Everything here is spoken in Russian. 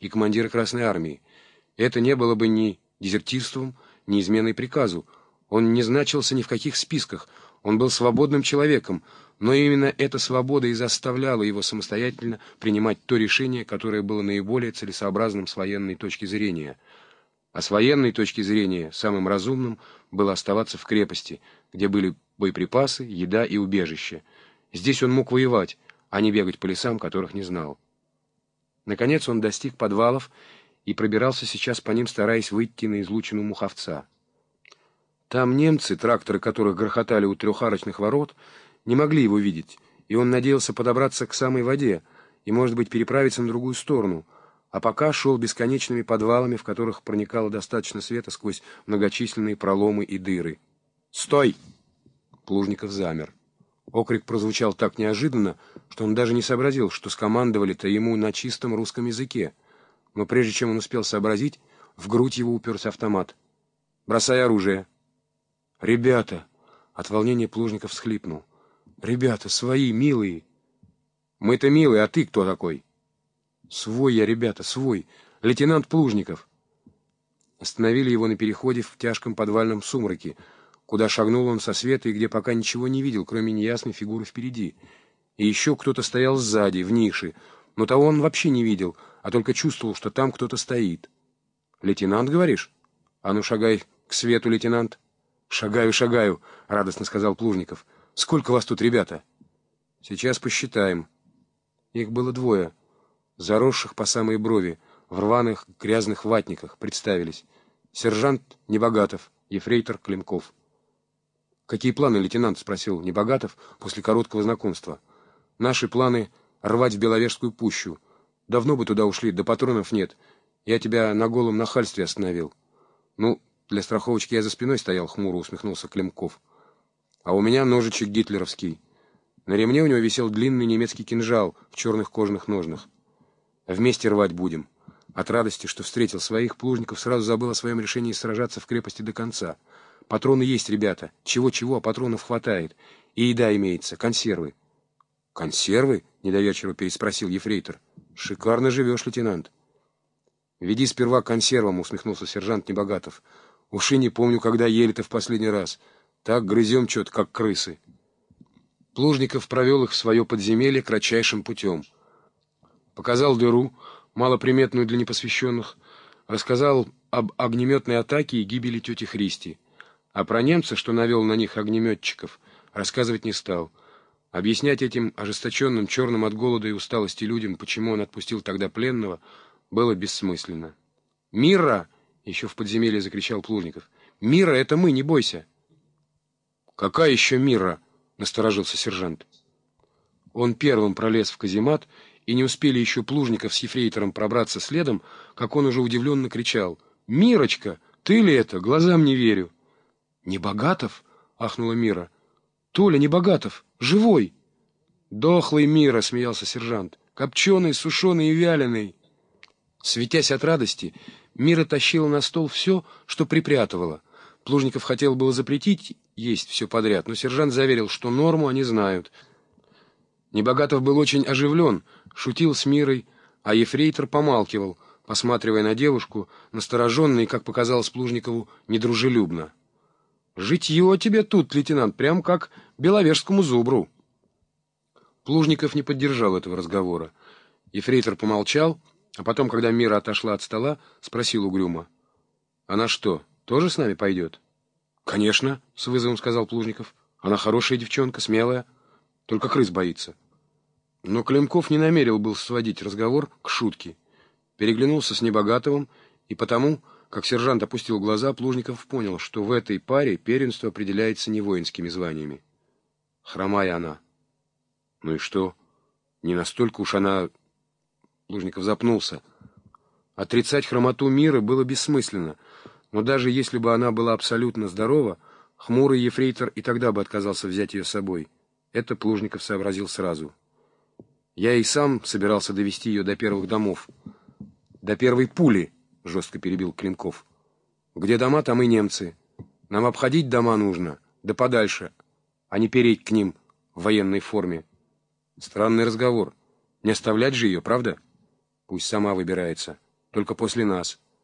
и командира Красной Армии. Это не было бы ни дезертирством, ни изменой приказу. Он не значился ни в каких списках, он был свободным человеком, но именно эта свобода и заставляла его самостоятельно принимать то решение, которое было наиболее целесообразным с военной точки зрения. А с военной точки зрения самым разумным было оставаться в крепости, где были боеприпасы, еда и убежище. Здесь он мог воевать, а не бегать по лесам, которых не знал. Наконец он достиг подвалов и пробирался сейчас по ним, стараясь выйти на излучину Муховца. Там немцы, тракторы которых грохотали у трехарочных ворот, не могли его видеть, и он надеялся подобраться к самой воде и, может быть, переправиться на другую сторону, а пока шел бесконечными подвалами, в которых проникало достаточно света сквозь многочисленные проломы и дыры. «Стой!» Плужников замер. Окрик прозвучал так неожиданно, что он даже не сообразил, что скомандовали-то ему на чистом русском языке. Но прежде чем он успел сообразить, в грудь его уперся автомат. «Бросай оружие!» «Ребята!» — от волнения Плужников всхлипнул. «Ребята, свои, милые!» «Мы-то милые, а ты кто такой?» «Свой я, ребята, свой! Лейтенант Плужников!» Остановили его на переходе в тяжком подвальном сумраке, куда шагнул он со света и где пока ничего не видел, кроме неясной фигуры впереди. И еще кто-то стоял сзади, в нише, но того он вообще не видел, а только чувствовал, что там кто-то стоит. «Лейтенант, говоришь? А ну, шагай к свету, лейтенант!» «Шагаю, шагаю», — радостно сказал Плужников. «Сколько вас тут, ребята?» «Сейчас посчитаем». Их было двое, заросших по самые брови, в рваных грязных ватниках, представились. Сержант Небогатов, ефрейтор Климков. «Какие планы, лейтенант?» — спросил Небогатов после короткого знакомства. «Наши планы — рвать в Беловежскую пущу. Давно бы туда ушли, да патронов нет. Я тебя на голом нахальстве остановил. Ну, для страховочки я за спиной стоял, хмуро усмехнулся Климков. А у меня ножичек гитлеровский. На ремне у него висел длинный немецкий кинжал в черных кожаных ножнах. Вместе рвать будем. От радости, что встретил своих, Плужников сразу забыл о своем решении сражаться в крепости до конца. Патроны есть, ребята. Чего-чего, а патронов хватает. И еда имеется, консервы. «Консервы?» — недоверчиво переспросил ефрейтор. «Шикарно живешь, лейтенант». «Веди сперва к консервам», — усмехнулся сержант Небогатов. Уж не помню, когда ели-то в последний раз. Так грызем что-то, как крысы. Плужников провел их в свое подземелье кратчайшим путем. Показал дыру, малоприметную для непосвященных, рассказал об огнеметной атаке и гибели тети Христи. А про немца, что навел на них огнеметчиков, рассказывать не стал. Объяснять этим ожесточенным, черным от голода и усталости людям, почему он отпустил тогда пленного, было бессмысленно. «Мира!» Еще в подземелье закричал Плужников. «Мира, это мы, не бойся!» «Какая еще Мира?» — насторожился сержант. Он первым пролез в каземат, и не успели еще Плужников с ефрейтором пробраться следом, как он уже удивленно кричал. «Мирочка, ты ли это? Глазам не верю!» «Небогатов?» — ахнула Мира. «Толя Небогатов! Живой!» «Дохлый Мира!» — смеялся сержант. «Копченый, сушеный и вяленый!» Светясь от радости, Мира тащила на стол все, что припрятывала. Плужников хотел было запретить есть все подряд, но сержант заверил, что норму они знают. Небогатов был очень оживлен, шутил с Мирой, а ефрейтор помалкивал, посматривая на девушку, настороженно и, как показалось Плужникову, недружелюбно. «Житье тебе тут, лейтенант, прям как беловежскому зубру». Плужников не поддержал этого разговора. Ефрейтор помолчал, а потом, когда Мира отошла от стола, спросил угрюмо. «Она что, тоже с нами пойдет?» «Конечно», — с вызовом сказал Плужников. «Она хорошая девчонка, смелая, только крыс боится». Но Климков не намерил был сводить разговор к шутке. Переглянулся с Небогатовым, и потому, как сержант опустил глаза, Плужников понял, что в этой паре первенство определяется не воинскими званиями. Хромая она. Ну и что? Не настолько уж она Лужников запнулся. Отрицать хромоту мира было бессмысленно, но даже если бы она была абсолютно здорова, хмурый ефрейтор и тогда бы отказался взять ее с собой. Это Плужников сообразил сразу. Я и сам собирался довести ее до первых домов. До первой пули, жестко перебил Клинков. Где дома, там и немцы. Нам обходить дома нужно, да подальше, а не переть к ним в военной форме. Странный разговор. Не оставлять же ее, правда? — Пусть сама выбирается. только после нас.